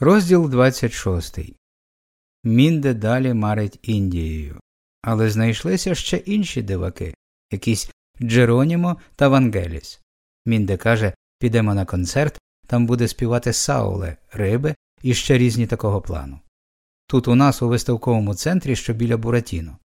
Розділ 26. Мінде далі марить Індією. Але знайшлися ще інші диваки якісь Джеронімо та Вангеліс. Мінде каже підемо на концерт, там буде співати Сауле, риби і ще різні такого плану. Тут у нас у виставковому центрі, що біля Буратіно.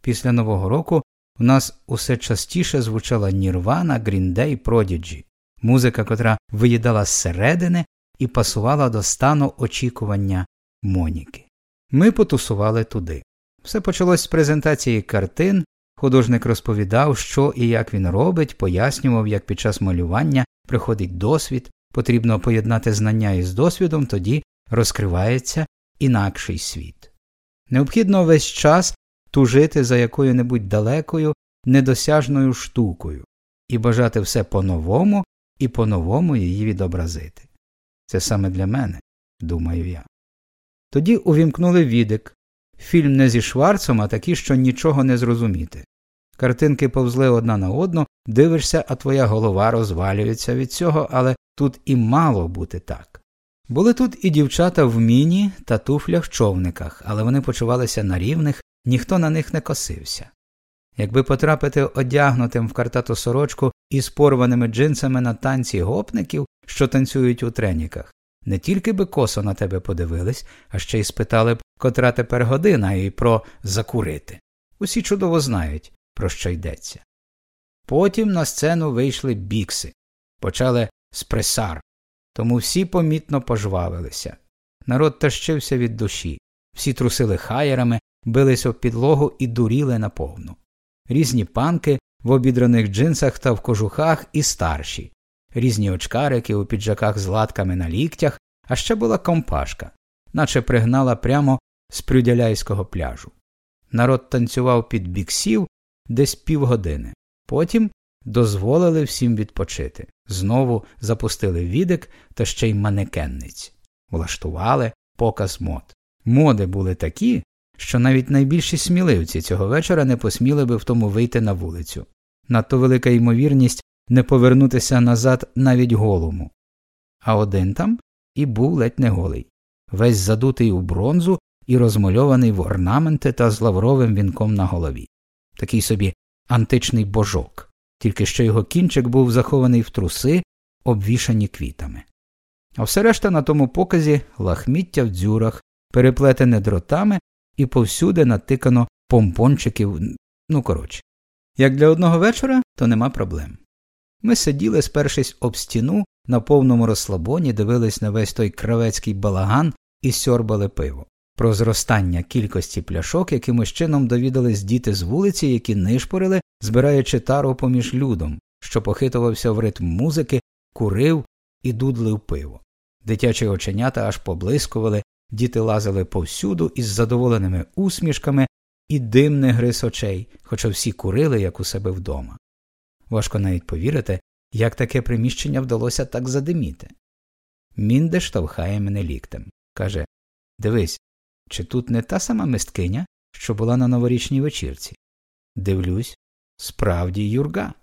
Після Нового року у нас усе частіше звучала Нірвана, Гріндей, Продіджі, музика, котра виїдала зсередини і пасувала до стану очікування Моніки. Ми потусували туди. Все почалось з презентації картин, художник розповідав, що і як він робить, пояснював, як під час малювання приходить досвід, потрібно поєднати знання із досвідом, тоді розкривається інакший світ. Необхідно весь час тужити за якою небудь далекою, недосяжною штукою і бажати все по-новому і по-новому її відобразити. Це саме для мене, думаю я. Тоді увімкнули відик. Фільм не зі Шварцом, а такі, що нічого не зрозуміти. Картинки повзли одна на одну, дивишся, а твоя голова розвалюється від цього, але тут і мало бути так. Були тут і дівчата в міні та туфлях човниках, але вони почувалися на рівних, ніхто на них не косився. Якби потрапити одягнутим в картату сорочку із порваними джинсами на танці гопників, що танцюють у треніках, не тільки би косо на тебе подивились, а ще й спитали б, котра тепер година і про закурити. Усі чудово знають, про що йдеться. Потім на сцену вийшли бікси, почали спресар, тому всі помітно пожвавилися. Народ тащився від душі, всі трусили хаєрами, бились об підлогу і дуріли наповну. Різні панки в обідраних джинсах та в кожухах і старші, різні очкарики у піджаках з латками на ліктях, а ще була компашка, наче пригнала прямо з прюдяляйського пляжу. Народ танцював під біксів десь півгодини, потім дозволили всім відпочити, знову запустили відик та ще й манекенниць, влаштували показ мод. Моди були такі, що навіть найбільші сміливці цього вечора не посміли би в тому вийти на вулицю. Надто велика ймовірність не повернутися назад навіть голому. А один там і був ледь не голий, весь задутий у бронзу і розмальований в орнаменти та з лавровим вінком на голові, такий собі античний божок, тільки що його кінчик був захований в труси, обвішані квітами. А все решта на тому показі лахміття в дзюрах, переплетене дротами і повсюди натикано помпончиків, ну коротше. Як для одного вечора, то нема проблем. Ми сиділи, спершись об стіну, на повному розслабоні, дивились на весь той кравецький балаган і сьорбали пиво. Про зростання кількості пляшок якимось чином довідались діти з вулиці, які нишпорили, збираючи тару поміж людом, що похитувався в ритм музики, курив і дудлив пиво. Дитячі оченята аж поблискували, діти лазили повсюду із задоволеними усмішками і дим не гриз очей, хоча всі курили, як у себе вдома. Важко навіть повірити, як таке приміщення вдалося так задиміти. Мінде штовхає мене ліктем. Каже Дивись, чи тут не та сама мисткиня, що була на новорічній вечірці? Дивлюсь, справді юрга.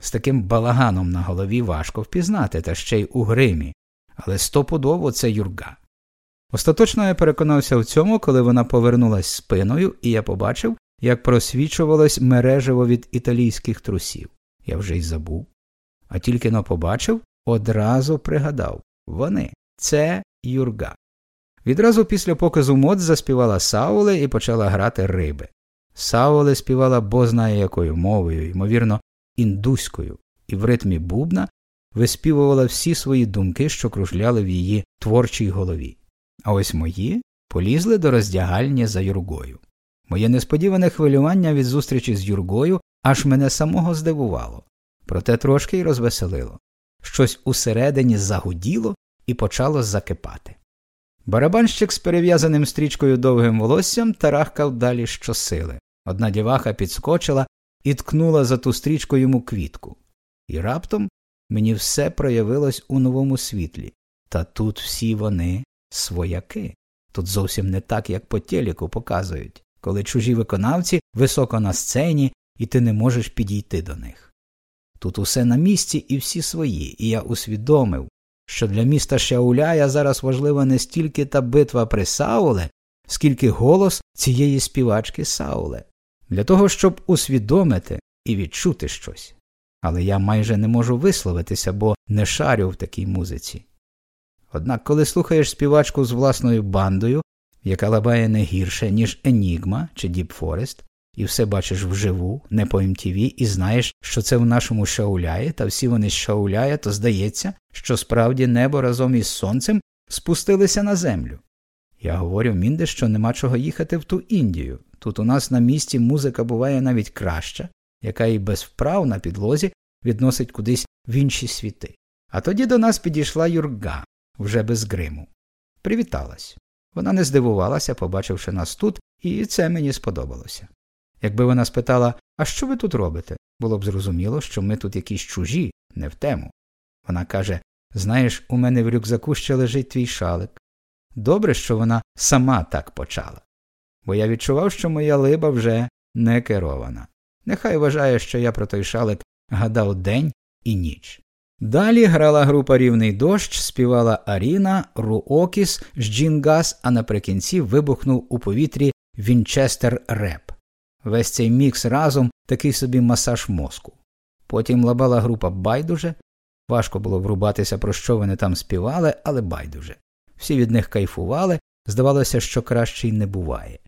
З таким балаганом на голові важко впізнати, та ще й у гримі, але стопудово це юрга. Остаточно я переконався в цьому, коли вона повернулась спиною, і я побачив, як просвічувалось мережево від італійських трусів. Я вже й забув. А тільки но побачив, одразу пригадав вони це юрга. Відразу після показу мод заспівала Сауле і почала грати риби. Сауле співала бо знає якою мовою, ймовірно, індуською, і в ритмі бубна виспівувала всі свої думки, що кружляли в її творчій голові. А ось мої полізли до роздягальні за юргою. Моє несподіване хвилювання від зустрічі з юргою аж мене самого здивувало, проте трошки й розвеселило. Щось усередині загуділо і почало закипати. Барабанщик з перев'язаним стрічкою довгим волоссям тарахкав далі щосили. Одна діваха підскочила і ткнула за ту стрічку йому квітку. І раптом мені все проявилось у новому світлі. Та тут всі вони свояки. Тут зовсім не так, як по телеку показують, коли чужі виконавці високо на сцені, і ти не можеш підійти до них. Тут усе на місці і всі свої, і я усвідомив, що для міста Шауляя зараз важлива не стільки та битва при Сауле, скільки голос цієї співачки Сауле, для того, щоб усвідомити і відчути щось. Але я майже не можу висловитися, бо не шарю в такій музиці. Однак, коли слухаєш співачку з власною бандою, яка лабає не гірше, ніж Енігма чи Діп Форест, і все бачиш вживу, не по МТВ, і знаєш, що це в нашому Шауляї, та всі вони з Шауляя, то здається, що справді небо разом із сонцем спустилися на землю. Я говорю Мінде, що нема чого їхати в ту Індію. Тут у нас на місці музика буває навіть краща, яка і без вправ на підлозі відносить кудись в інші світи. А тоді до нас підійшла юрга, вже без гриму. Привіталась. Вона не здивувалася, побачивши нас тут, і це мені сподобалося. Якби вона спитала, а що ви тут робите, було б зрозуміло, що ми тут якісь чужі, не в тему. Вона каже Знаєш, у мене в рюкзаку ще лежить твій шалик. Добре, що вона сама так почала, бо я відчував, що моя либа вже не керована. Нехай вважає, що я про той шалик гадав день і ніч. Далі грала група Рівний дощ, співала Аріна, Руокіс, Жджінгас, а наприкінці вибухнув у повітрі Вінчестер Реп. Весь цей мікс разом такий собі масаж мозку. Потім лабала група байдуже. Важко було врубатися, про що вони там співали, але байдуже. Всі від них кайфували, здавалося, що краще й не буває.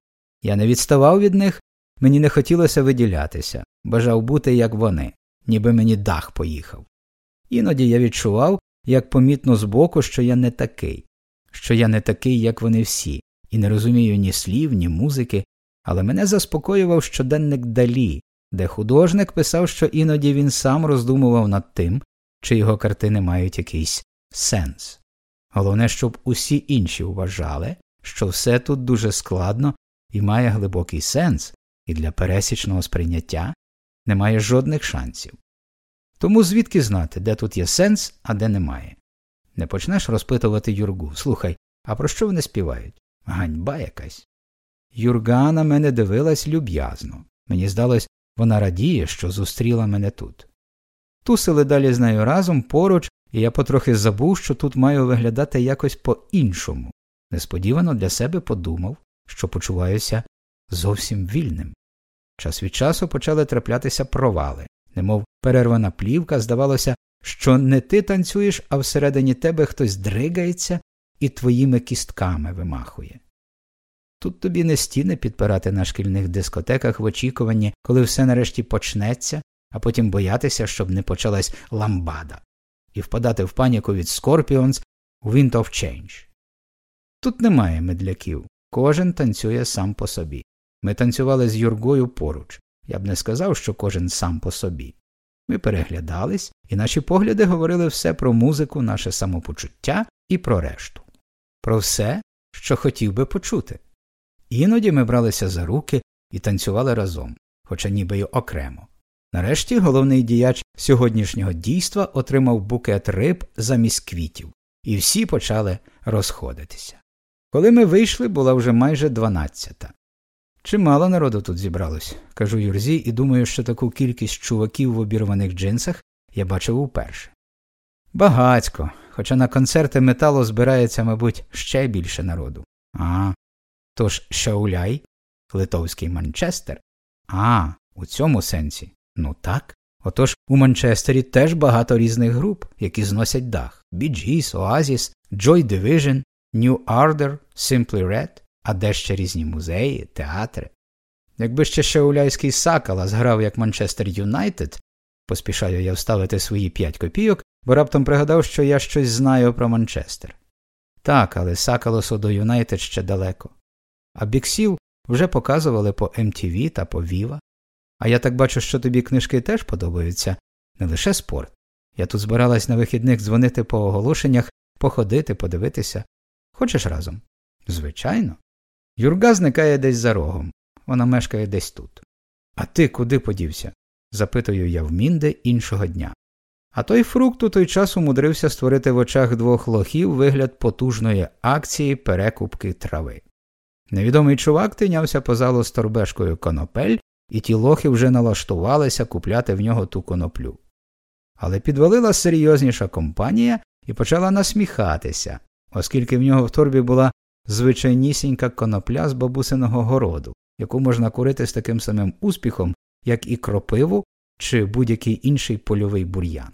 Я не відставав від них, мені не хотілося виділятися, бажав бути, як вони, ніби мені дах поїхав. Іноді я відчував, як помітно збоку, що я не такий, що я не такий, як вони всі, і не розумію ні слів, ні музики, але мене заспокоював щоденник Далі, де художник писав, що іноді він сам роздумував над тим, чи його картини мають якийсь сенс. Головне, щоб усі інші вважали, що все тут дуже складно і має глибокий сенс, і для пересічного сприйняття немає жодних шансів. Тому звідки знати, де тут є сенс, а де немає. Не почнеш розпитувати Юргу слухай, а про що вони співають? Ганьба якась. Юрга на мене дивилась люб'язно. Мені здалось, вона радіє, що зустріла мене тут. Тусили далі з нею разом поруч, і я потрохи забув, що тут маю виглядати якось по іншому. Несподівано для себе подумав, що почуваюся зовсім вільним. Час від часу почали траплятися провали, немов перервана плівка, здавалося, що не ти танцюєш, а всередині тебе хтось дригається і твоїми кістками вимахує. Тут тобі не стіни підпирати на шкільних дискотеках в очікуванні, коли все нарешті почнеться, а потім боятися, щоб не почалась ламбада, і впадати в паніку від Scorpions Wind of Change. Тут немає медляків, кожен танцює сам по собі. Ми танцювали з Юргою поруч. Я б не сказав, що кожен сам по собі. Ми переглядались, і наші погляди говорили все про музику, наше самопочуття і про решту, про все, що хотів би почути. Іноді ми бралися за руки і танцювали разом, хоча ніби й окремо. Нарешті головний діяч сьогоднішнього дійства отримав букет риб замість квітів, і всі почали розходитися. Коли ми вийшли, була вже майже дванадцята. Чимало народу тут зібралось, кажу Юрзі, і думаю, що таку кількість чуваків в обірваних джинсах я бачив уперше. Багацько, хоча на концерти металу збирається, мабуть, ще більше народу. А, тож Шауляй, Литовський Манчестер. А, у цьому сенсі. Ну так. Отож у Манчестері теж багато різних груп, які зносять дах Gees, Oasis, Joy Division, New Order, Simply Red, а де ще різні музеї, театри. Якби ще Шауляйський Сакала зграв як Манчестер Юнайтед, поспішаю я вставити свої п'ять копійок, бо раптом пригадав, що я щось знаю про Манчестер. Так, але Сакалосу до Юнайтед ще далеко. А біксів вже показували по MTV та по Viva. А я так бачу, що тобі книжки теж подобаються, не лише спорт. Я тут збиралась на вихідних дзвонити по оголошеннях, походити, подивитися. Хочеш разом? Звичайно. Юрга зникає десь за рогом. Вона мешкає десь тут. А ти куди подівся? запитую я в Мінде іншого дня. А той фрукт у той час умудрився створити в очах двох лохів вигляд потужної акції перекупки трави. Невідомий чувак тинявся по залу з торбешкою конопель, і ті лохи вже налаштувалися купляти в нього ту коноплю. Але підвалила серйозніша компанія, і почала насміхатися, оскільки в нього в торбі була звичайнісінька конопля з бабусиного городу, яку можна курити з таким самим успіхом, як і кропиву чи будь-який інший польовий бур'ян.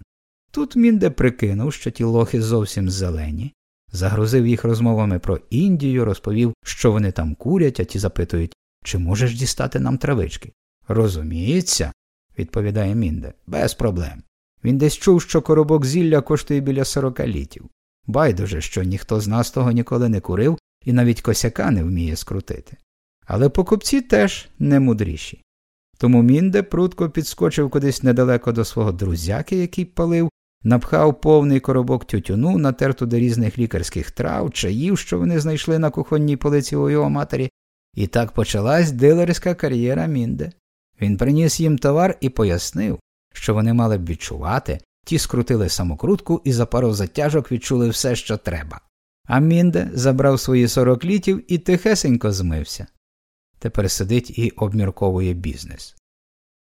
Тут Мінде прикинув, що ті лохи зовсім зелені, загрузив їх розмовами про Індію, розповів, що вони там курять, а ті запитують, чи можеш дістати нам травички. Розуміється, відповідає Мінде, без проблем. Він десь чув, що коробок зілля коштує біля сорока літів. Байдуже, що ніхто з нас того ніколи не курив і навіть косяка не вміє скрутити. Але покупці теж не мудріші. Тому Мінде прудко підскочив кудись недалеко до свого друзяки, який палив, напхав повний коробок тютюну, натер туди різних лікарських трав, чаїв, що вони знайшли на кухонній полиці у його матері, і так почалась дилерська кар'єра Мінде. Він приніс їм товар і пояснив, що вони мали б відчувати, ті скрутили самокрутку і за пару затяжок відчули все, що треба. А Мінде забрав свої сорок літів і тихесенько змився. Тепер сидить і обмірковує бізнес.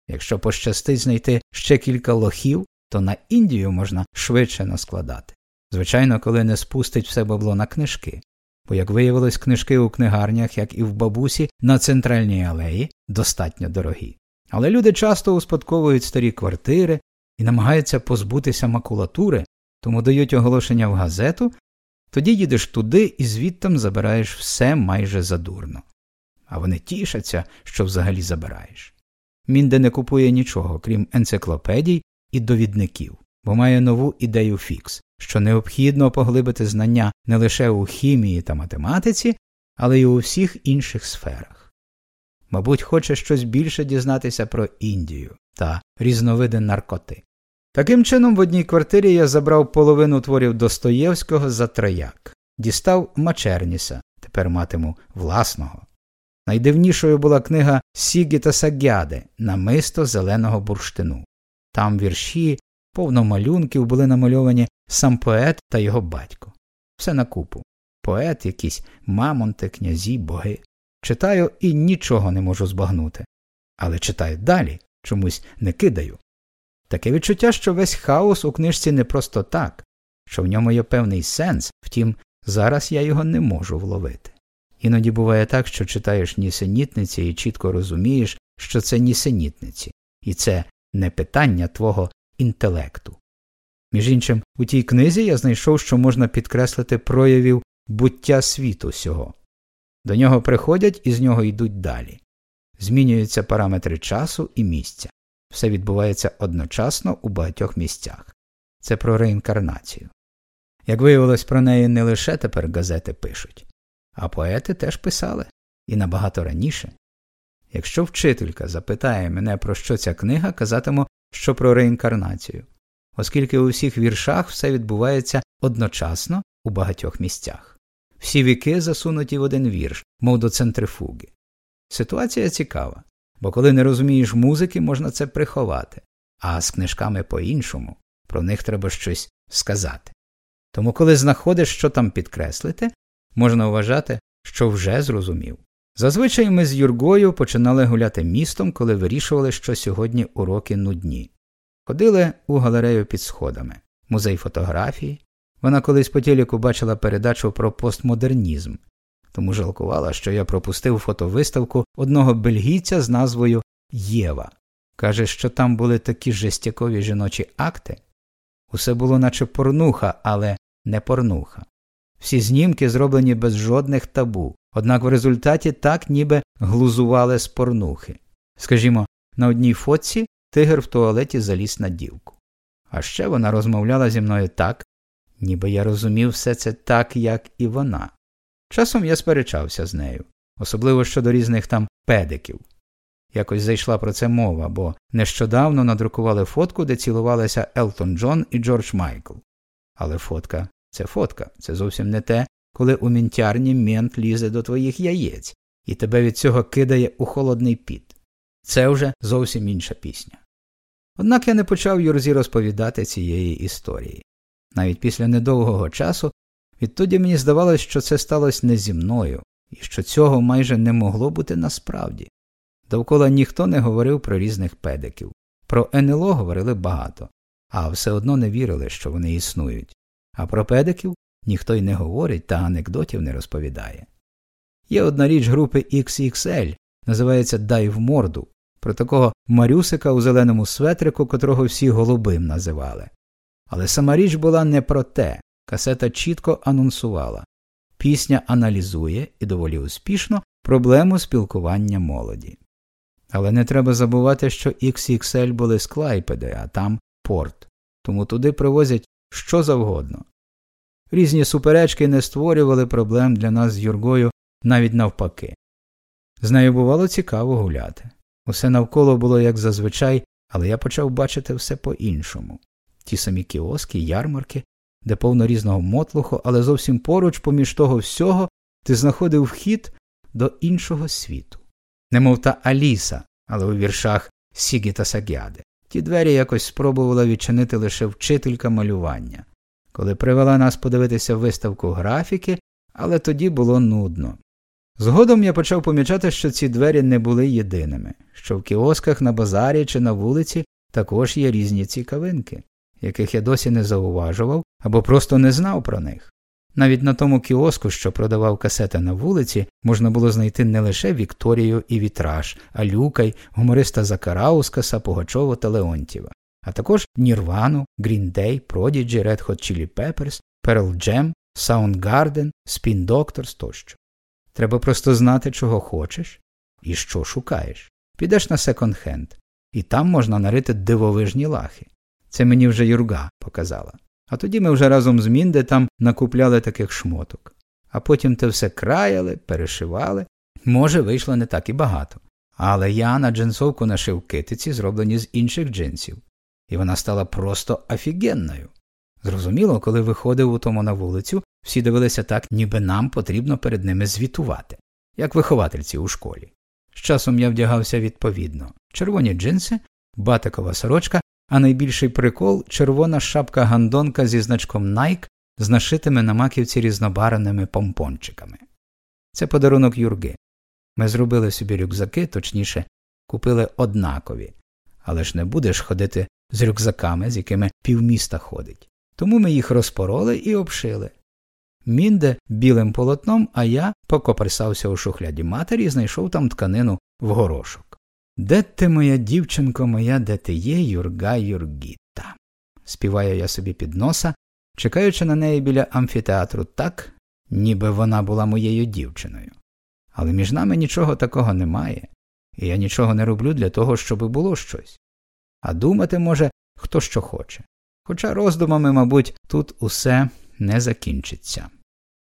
Якщо пощастить знайти ще кілька лохів, то на Індію можна швидше наскладати. Звичайно, коли не спустить все бабло на книжки, бо, як виявилось, книжки у книгарнях, як і в бабусі, на центральній алеї достатньо дорогі. Але люди часто успадковують старі квартири і намагаються позбутися макулатури, тому дають оголошення в газету, тоді їдеш туди і звідтам забираєш все майже задурно. А вони тішаться, що взагалі забираєш. Мінде не купує нічого, крім енциклопедій і довідників, бо має нову ідею фікс, що необхідно поглибити знання не лише у хімії та математиці, але й у всіх інших сферах. Мабуть, хоче щось більше дізнатися про Індію та різновиди наркоти. Таким чином, в одній квартирі я забрав половину творів Достоєвського за трояк, дістав Мачерніса, тепер матиму власного. Найдивнішою була книга Сігіта Сагяди Намисто зеленого бурштину. Там вірші, повно малюнків були намальовані сам поет та його батько. Все на купу. Поет, якісь мамонти, князі, боги. Читаю і нічого не можу збагнути. Але читаю далі, чомусь не кидаю. Таке відчуття, що весь хаос у книжці не просто так, що в ньому є певний сенс, втім, зараз я його не можу вловити. Іноді буває так, що читаєш нісенітниці і чітко розумієш, що це нісенітниці, і це не питання твого інтелекту. Між іншим, у тій книзі я знайшов, що можна підкреслити проявів буття світу сього. До нього приходять і з нього йдуть далі. Змінюються параметри часу і місця. Все відбувається одночасно у багатьох місцях. Це про реінкарнацію. Як виявилось, про неї не лише тепер газети пишуть, а поети теж писали і набагато раніше. Якщо вчителька запитає мене, про що ця книга, казатиму, що про реінкарнацію, оскільки у всіх віршах все відбувається одночасно у багатьох місцях. Всі віки засунуті в один вірш, мов до центрифуги. Ситуація цікава, бо коли не розумієш музики, можна це приховати, а з книжками по іншому про них треба щось сказати. Тому, коли знаходиш, що там підкреслити, можна вважати, що вже зрозумів. Зазвичай ми з Юргою починали гуляти містом, коли вирішували, що сьогодні уроки нудні. Ходили у галерею під сходами, музей фотографії. Вона колись по телеку бачила передачу про постмодернізм, тому жалкувала, що я пропустив фотовиставку одного бельгійця з назвою Єва. Каже, що там були такі жестякові жіночі акти. Усе було наче порнуха, але не порнуха. Всі знімки зроблені без жодних табу, однак в результаті так ніби глузували з порнухи. Скажімо, на одній фотці тигр в туалеті заліз на дівку. А ще вона розмовляла зі мною так, ніби я розумів все це так, як і вона. Часом я сперечався з нею, особливо щодо різних там педиків. Якось зайшла про це мова, бо нещодавно надрукували фотку, де цілувалися Елтон Джон і Джордж Майкл. Але фотка це фотка, це зовсім не те, коли у мінтярні мент лізе до твоїх яєць, і тебе від цього кидає у холодний піт. Це вже зовсім інша пісня. Однак я не почав Юрзі розповідати цієї історії. Навіть після недовгого часу відтоді мені здавалось, що це сталося не зі мною, і що цього майже не могло бути насправді. Довкола ніхто не говорив про різних педиків. Про НЛО говорили багато, а все одно не вірили, що вони існують. а про педиків ніхто й не говорить та анекдотів не розповідає. Є одна річ групи XXL, називається Дай в морду, про такого Марюсика у зеленому светрику, котрого всі голубим називали. Але сама річ була не про те, касета чітко анонсувала пісня аналізує і доволі успішно проблему спілкування молоді. Але не треба забувати, що XXL були з Клайпеди, а там порт, тому туди привозять що завгодно. Різні суперечки не створювали проблем для нас з Юргою навіть навпаки. З нею бувало цікаво гуляти. Усе навколо було як зазвичай, але я почав бачити все по іншому ті самі кіоски, ярмарки, де повно різного мотлуху, але зовсім поруч, поміж того всього, ти знаходив вхід до іншого світу. Немов та Аліса, але у віршах Сігі та Сагяди. Ті двері якось спробувала відчинити лише вчителька малювання, коли привела нас подивитися виставку графіки, але тоді було нудно. Згодом я почав помічати, що ці двері не були єдиними, що в кіосках на базарі чи на вулиці також є різні цікавинки, яких я досі не зауважував або просто не знав про них. Навіть на тому кіоску, що продавав касети на вулиці, можна було знайти не лише Вікторію і Вітраж, а Люкай, гумориста Закараускаса, Пугачова та Леонтєва, а також Нірвану, Day, Prodigy, Red Hot Chili Peppers, Pearl Jam, Soundgarden, Spin Doctors тощо. Треба просто знати, чого хочеш і що шукаєш. Підеш на секонд-хенд, і там можна нарити дивовижні лахи. Це мені вже Юрга показала. А тоді ми вже разом з Мінде там накупляли таких шмоток. А потім те все краяли, перешивали. Може, вийшло не так і багато. Але я на джинсовку нашив китиці, зроблені з інших джинсів, і вона стала просто офігенною. Зрозуміло, коли виходив у тому на вулицю, всі дивилися так, ніби нам потрібно перед ними звітувати, як виховательці у школі. З часом я вдягався відповідно червоні джинси, батикова сорочка а найбільший прикол червона шапка гандонка зі значком Nike з нашитими на маківці різнобарвними помпончиками. Це подарунок юрги. Ми зробили собі рюкзаки, точніше, купили однакові, але ж не будеш ходити з рюкзаками, з якими півміста ходить. Тому ми їх розпороли і обшили. Мінде білим полотном, а я покоприсався у шухляді матері і знайшов там тканину в горошок. Де ти, моя дівчинко моя, де ти є, юрга Юргіта? співаю я собі під носа, чекаючи на неї біля амфітеатру так, ніби вона була моєю дівчиною. Але між нами нічого такого немає, і я нічого не роблю для того, щоб було щось. А думати може хто що хоче. Хоча роздумами, мабуть, тут усе не закінчиться.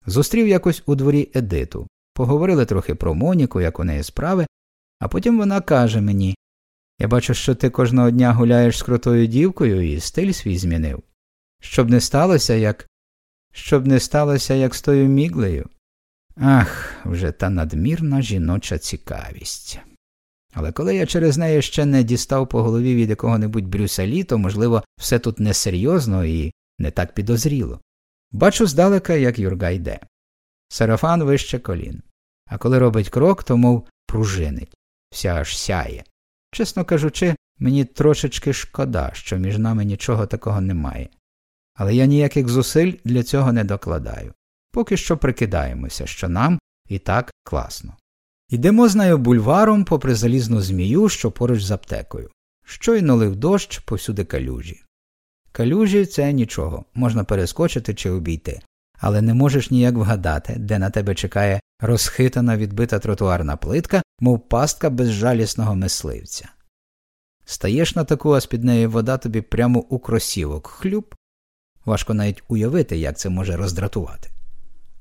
Зустрів якось у дворі Едиту, поговорили трохи про Моніку, як у неї справи, а потім вона каже мені Я бачу, що ти кожного дня гуляєш з крутою дівкою і стиль свій змінив. Щоб не сталося, як. Щоб не сталося, як з тою міглею. Ах, вже та надмірна жіноча цікавість. Але коли я через неї ще не дістав по голові від якого небудь брюсалі, то, можливо, все тут несерйозно і не так підозріло. Бачу здалека, як Юрга йде. Сарафан вище колін. А коли робить крок, то мов пружинить вся аж сяє. Чесно кажучи, мені трошечки шкода, що між нами нічого такого немає. Але я ніяких зусиль для цього не докладаю. Поки що прикидаємося, що нам і так класно. Йдемо з нею бульваром попри залізну змію, що поруч з аптекою. Щойно лив дощ повсюди калюжі. Калюжі це нічого, можна перескочити чи обійти, але не можеш ніяк вгадати, де на тебе чекає розхитана відбита тротуарна плитка, мов пастка безжалісного мисливця. Стаєш на таку, а з під неї вода тобі прямо у кросівок хлюб. Важко навіть уявити, як це може роздратувати.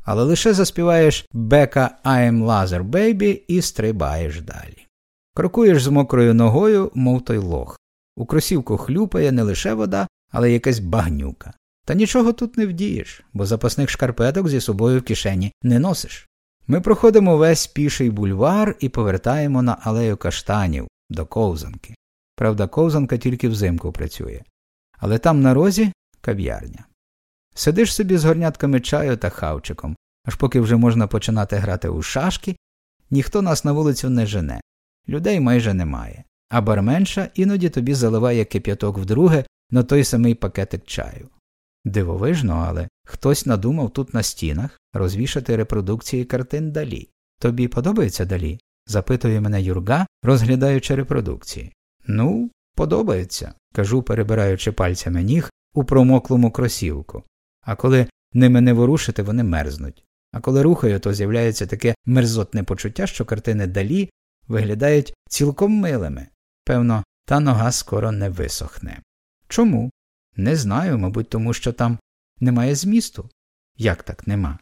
Але лише заспіваєш бека I'm Laser Baby і стрибаєш далі. Крокуєш з мокрою ногою, мов той лох. У кросівку хлюпає не лише вода, але якась багнюка. Та нічого тут не вдієш, бо запасних шкарпеток зі собою в кишені не носиш. Ми проходимо весь піший бульвар і повертаємо на алею каштанів до ковзанки. Правда, ковзанка тільки взимку працює. Але там на розі кав'ярня. Сидиш собі з горнятками чаю та хавчиком, аж поки вже можна починати грати у шашки, ніхто нас на вулицю не жене, людей майже немає, а барменша іноді тобі заливає кип'яток вдруге на той самий пакетик чаю. Дивовижно, але хтось надумав тут на стінах розвішати репродукції картин далі. Тобі подобається далі? запитує мене Юрга, розглядаючи репродукції. Ну, подобається, кажу, перебираючи пальцями ніг у промоклому кросівку. А коли ними не ворушити, вони мерзнуть. А коли рухаю, то з'являється таке мерзотне почуття, що картини далі виглядають цілком милими. Певно, та нога скоро не висохне. Чому? Не знаю, мабуть, тому що там немає змісту. Як так нема?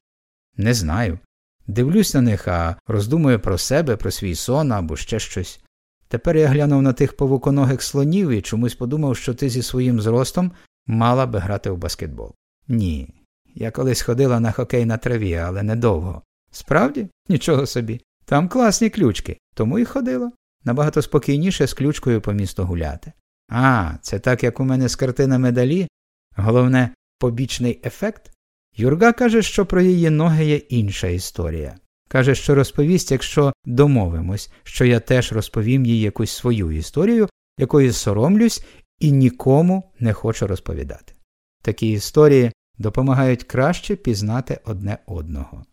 Не знаю. Дивлюсь на них, а роздумую про себе, про свій сон або ще щось. Тепер я глянув на тих павуконогих слонів і чомусь подумав, що ти зі своїм зростом мала би грати в баскетбол. Ні. Я колись ходила на хокей на траві, але недовго. Справді? Нічого собі. Там класні ключки, тому і ходила. Набагато спокійніше з ключкою по місту гуляти. А, це так, як у мене з картинами далі. Головне, побічний ефект. Юрга каже, що про її ноги є інша історія. Каже, що розповість, якщо домовимось, що я теж розповім їй якусь свою історію, якої соромлюсь і нікому не хочу розповідати. Такі історії допомагають краще пізнати одне одного.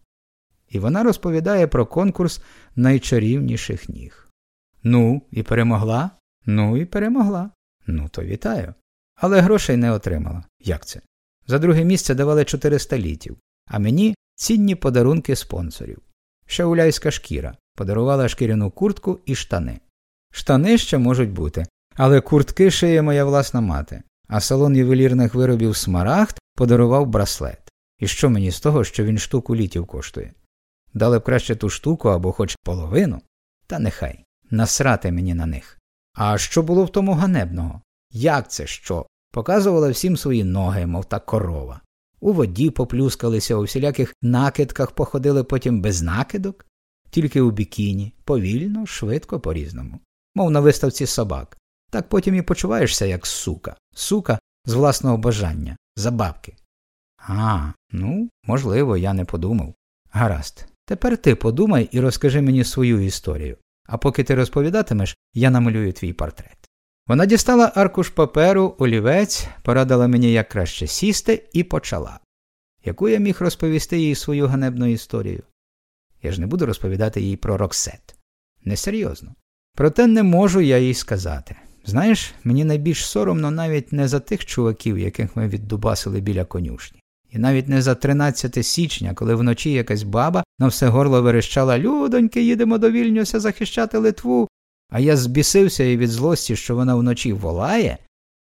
І вона розповідає про конкурс найчарівніших ніг. Ну, і перемогла? Ну і перемогла. Ну, то вітаю. Але грошей не отримала. Як це? За друге місце давали 400 літів, а мені цінні подарунки спонсорів. Шауляйська шкіра подарувала шкіряну куртку і штани. Штани ще можуть бути, але куртки шиє моя власна мати, а салон ювелірних виробів Смарагд подарував браслет. І що мені з того, що він штуку літів коштує? Дали б краще ту штуку або хоч половину, та нехай насрати мені на них. А що було в тому ганебного? Як це що? Показувала всім свої ноги, мов та корова. У воді поплюскалися, у всіляких накидках походили потім без накидок, тільки у бікіні, повільно, швидко по різному, мов на виставці собак. Так потім і почуваєшся, як сука, сука з власного бажання, за бабки. А, ну, можливо, я не подумав. Гаразд. Тепер ти подумай і розкажи мені свою історію, а поки ти розповідатимеш, я намалюю твій портрет. Вона дістала аркуш паперу, олівець, порадила мені, як краще сісти, і почала. Яку я міг розповісти їй свою ганебну історію? Я ж не буду розповідати їй про Роксет. Несерйозно. Проте не можу я їй сказати. Знаєш, мені найбільш соромно навіть не за тих чуваків, яких ми віддубасили біля конюшні, і навіть не за 13 січня, коли вночі якась баба на все горло верещала Людоньки, їдемо до Вільнюса захищати Литву, а я збісився і від злості, що вона вночі волає,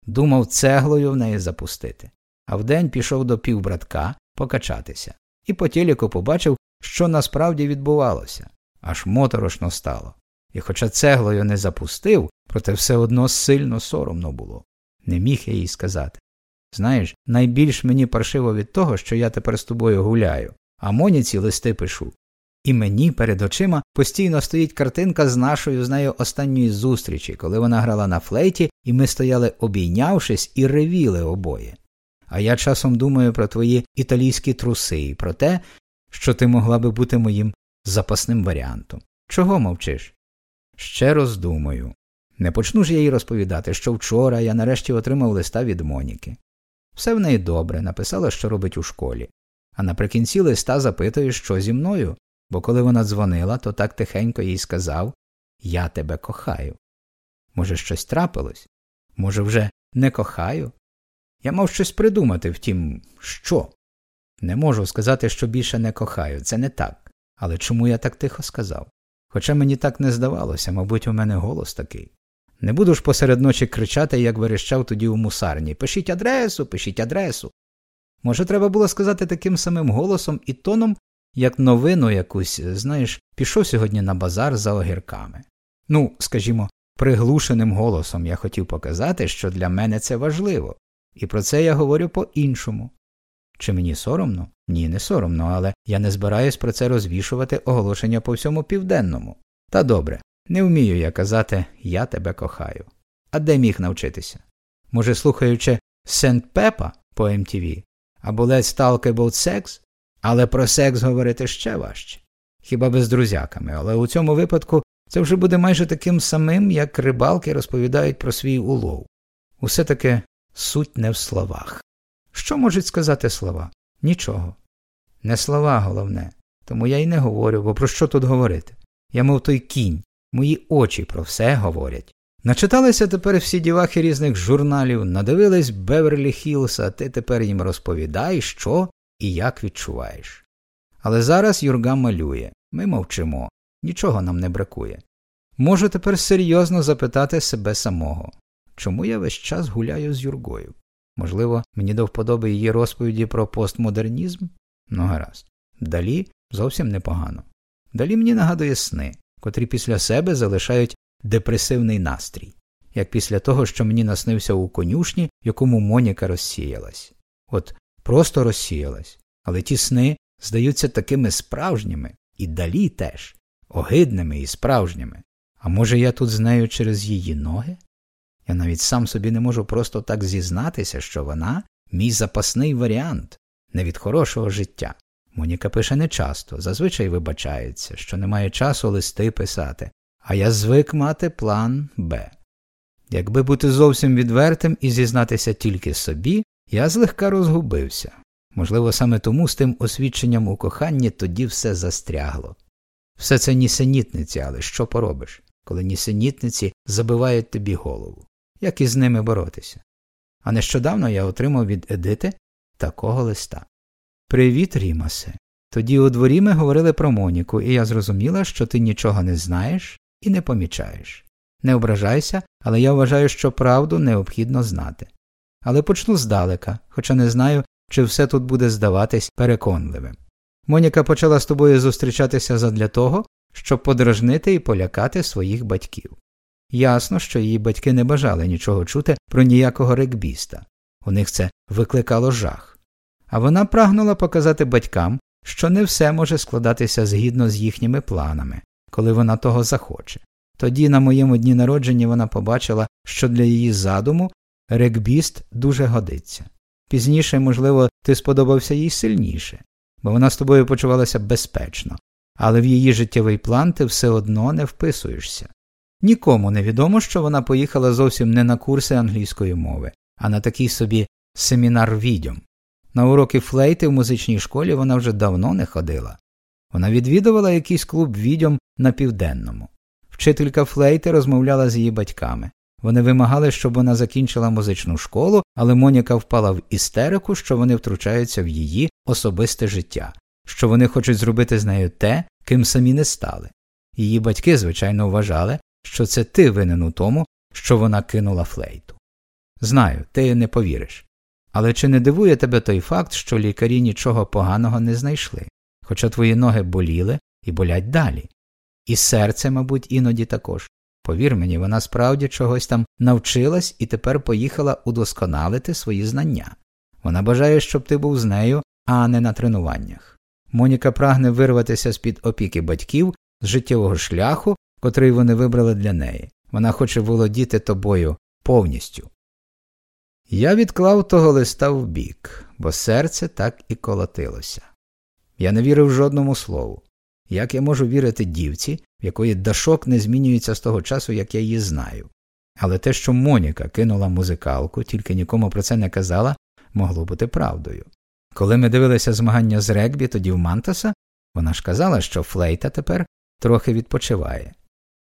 думав цеглою в неї запустити, а вдень пішов до півбратка покачатися, і по телеку побачив, що насправді відбувалося, аж моторошно стало. І хоча цеглою не запустив, проте все одно сильно соромно було. Не міг я їй сказати. Знаєш, найбільш мені паршиво від того, що я тепер з тобою гуляю, а Моніці листи пишу. І мені перед очима постійно стоїть картинка з нашою з нею останньої зустрічі, коли вона грала на флейті, і ми стояли обійнявшись і ревіли обоє. А я часом думаю про твої італійські труси і про те, що ти могла би бути моїм запасним варіантом. Чого мовчиш? Ще роздумаю. Не почну ж я їй розповідати, що вчора я нарешті отримав листа від Моніки. Все в неї добре, написала, що робить у школі, а наприкінці листа запитує, що зі мною, бо коли вона дзвонила, то так тихенько їй сказав Я тебе кохаю. Може, щось трапилось? Може, вже не кохаю? Я мав щось придумати, втім, що? Не можу сказати, що більше не кохаю, це не так. Але чому я так тихо сказав? Хоча мені так не здавалося, мабуть, у мене голос такий. Не буду ж посеред ночі кричати, як верещав тоді у мусарні Пишіть адресу, пишіть адресу. Може, треба було сказати таким самим голосом і тоном, як новину якусь, знаєш, пішов сьогодні на базар за огірками. Ну, скажімо, приглушеним голосом я хотів показати, що для мене це важливо, і про це я говорю по іншому. Чи мені соромно? Ні, не соромно, але я не збираюсь про це розвішувати оголошення по всьому південному. Та добре, не вмію я казати Я тебе кохаю. А де міг навчитися? Може, слухаючи Сент Пепа по MTV, або Let's Talk About Sex, але про секс говорити ще важче. Хіба би з друзяками, але у цьому випадку це вже буде майже таким самим, як рибалки розповідають про свій улов. Усе таки суть не в словах. Що можуть сказати слова? Нічого. Не слова головне, тому я й не говорю, бо про що тут говорити? Я, мов той кінь, мої очі про все говорять. Начиталися тепер всі дівахи різних журналів, надивились Беверлі Хілса, ти тепер їм розповідай, що і як відчуваєш. Але зараз Юрга малює, ми мовчимо, нічого нам не бракує. Можу тепер серйозно запитати себе самого чому я весь час гуляю з Юргою? Можливо, мені до вподоби її розповіді про постмодернізм? Ну, гаразд. Далі зовсім непогано. Далі мені нагадує сни, котрі після себе залишають депресивний настрій, як після того, що мені наснився у конюшні, якому Моніка розсіялась. От просто розсіялась, але ті сни здаються такими справжніми, і далі теж, огидними і справжніми. А може, я тут з нею через її ноги? Я навіть сам собі не можу просто так зізнатися, що вона мій запасний варіант, не від хорошого життя. Моніка пише нечасто, зазвичай вибачається, що немає часу листи писати, а я звик мати план Б. Якби бути зовсім відвертим і зізнатися тільки собі, я злегка розгубився. Можливо, саме тому з тим освідченням у коханні тоді все застрягло. Все це нісенітниці, але що поробиш, коли нісенітниці забивають тобі голову, як із ними боротися? А нещодавно я отримав від Едити такого листа. Привіт, Рімасе. Тоді у дворі ми говорили про Моніку, і я зрозуміла, що ти нічого не знаєш і не помічаєш. Не ображайся, але я вважаю, що правду необхідно знати. Але почну здалека, хоча не знаю, чи все тут буде здаватись переконливим. Моніка почала з тобою зустрічатися задля того, щоб подражнити і полякати своїх батьків. Ясно, що її батьки не бажали нічого чути про ніякого регбіста, у них це викликало жах. А вона прагнула показати батькам, що не все може складатися згідно з їхніми планами, коли вона того захоче. Тоді на моєму дні народження вона побачила, що для її задуму регбіст дуже годиться. Пізніше, можливо, ти сподобався їй сильніше, бо вона з тобою почувалася безпечно, але в її життєвий план ти все одно не вписуєшся. Нікому не відомо, що вона поїхала зовсім не на курси англійської мови, а на такий собі семінар відьом. На уроки флейти в музичній школі вона вже давно не ходила. Вона відвідувала якийсь клуб відьом на південному. Вчителька флейти розмовляла з її батьками. Вони вимагали, щоб вона закінчила музичну школу, але Моніка впала в істерику, що вони втручаються в її особисте життя, що вони хочуть зробити з нею те, ким самі не стали. Її батьки, звичайно, вважали, що це ти винен у тому, що вона кинула флейту. Знаю, ти не повіриш. Але чи не дивує тебе той факт, що лікарі нічого поганого не знайшли, хоча твої ноги боліли і болять далі? І серце, мабуть, іноді також. Повір мені, вона справді чогось там навчилась і тепер поїхала удосконалити свої знання. Вона бажає, щоб ти був з нею, а не на тренуваннях. Моніка прагне вирватися з під опіки батьків з життєвого шляху, котрий вони вибрали для неї. Вона хоче володіти тобою повністю. Я відклав того листа вбік, бо серце так і колотилося. Я не вірив жодному слову. Як я можу вірити дівці, в якої дашок не змінюється з того часу, як я її знаю. Але те, що Моніка кинула музикалку, тільки нікому про це не казала, могло бути правдою. Коли ми дивилися змагання з регбі тоді в Мантаса, вона ж казала, що Флейта тепер трохи відпочиває.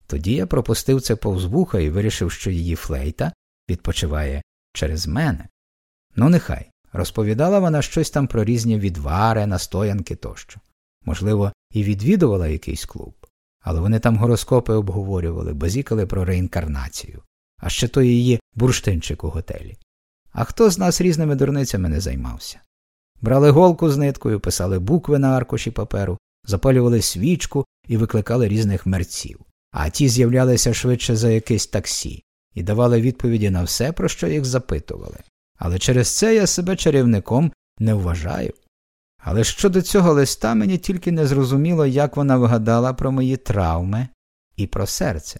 Тоді я пропустив це повз вуха і вирішив, що її флейта відпочиває через мене. Ну, нехай. Розповідала вона щось там про різні відвари, настоянки тощо. Можливо, і відвідувала якийсь клуб, але вони там гороскопи обговорювали, базікали про реінкарнацію, а ще той її бурштинчик у готелі. А хто з нас різними дурницями не займався? Брали голку з ниткою, писали букви на аркуші паперу, запалювали свічку і викликали різних мерців, а ті з'являлися швидше за якесь таксі і давали відповіді на все, про що їх запитували. Але через це я себе чарівником не вважаю. Але щодо цього листа мені тільки не зрозуміло, як вона вгадала про мої травми і про серце.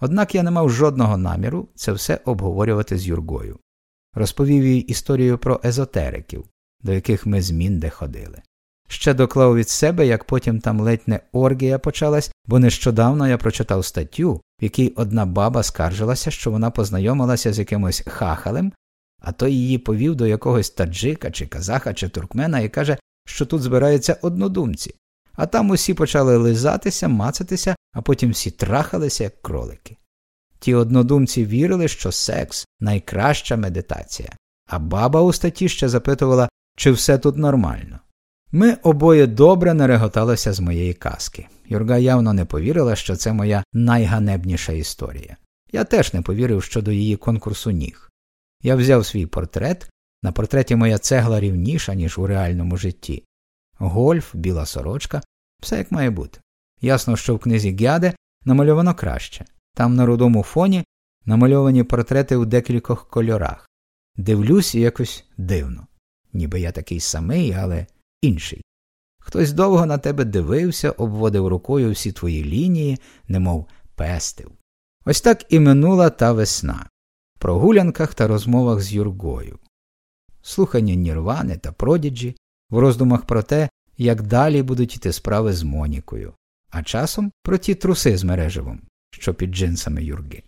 Однак я не мав жодного наміру це все обговорювати з Юргою. Розповів їй історію про езотериків, до яких ми з Мінде ходили. Ще доклав від себе, як потім там ледь не оргія почалась, бо нещодавно я прочитав статтю, в якій одна баба скаржилася, що вона познайомилася з якимось хахалем, а той її повів до якогось таджика, чи казаха, чи туркмена і каже, що тут збираються однодумці, а там усі почали лизатися, мацатися, а потім всі трахалися, як кролики. Ті однодумці вірили, що секс найкраща медитація, а баба у статті ще запитувала, чи все тут нормально. Ми обоє добре нареготалися з моєї казки. Юрга явно не повірила, що це моя найганебніша історія. Я теж не повірив щодо її конкурсу ніг. Я взяв свій портрет, на портреті моя цегла рівніша, ніж у реальному житті. Гольф, біла сорочка, все як має бути. Ясно, що в книзі Гяде намальовано краще. Там на рудому фоні намальовані портрети у декількох кольорах. Дивлюсь якось дивно. Ніби я такий самий, але інший. Хтось довго на тебе дивився, обводив рукою всі твої лінії, немов пестив. Ось так і минула та весна прогулянках та розмовах з Юргою, слухання Нірвани та продіджі, в роздумах про те, як далі будуть йти справи з Монікою, а часом про ті труси з мереживом, що під джинсами Юрги.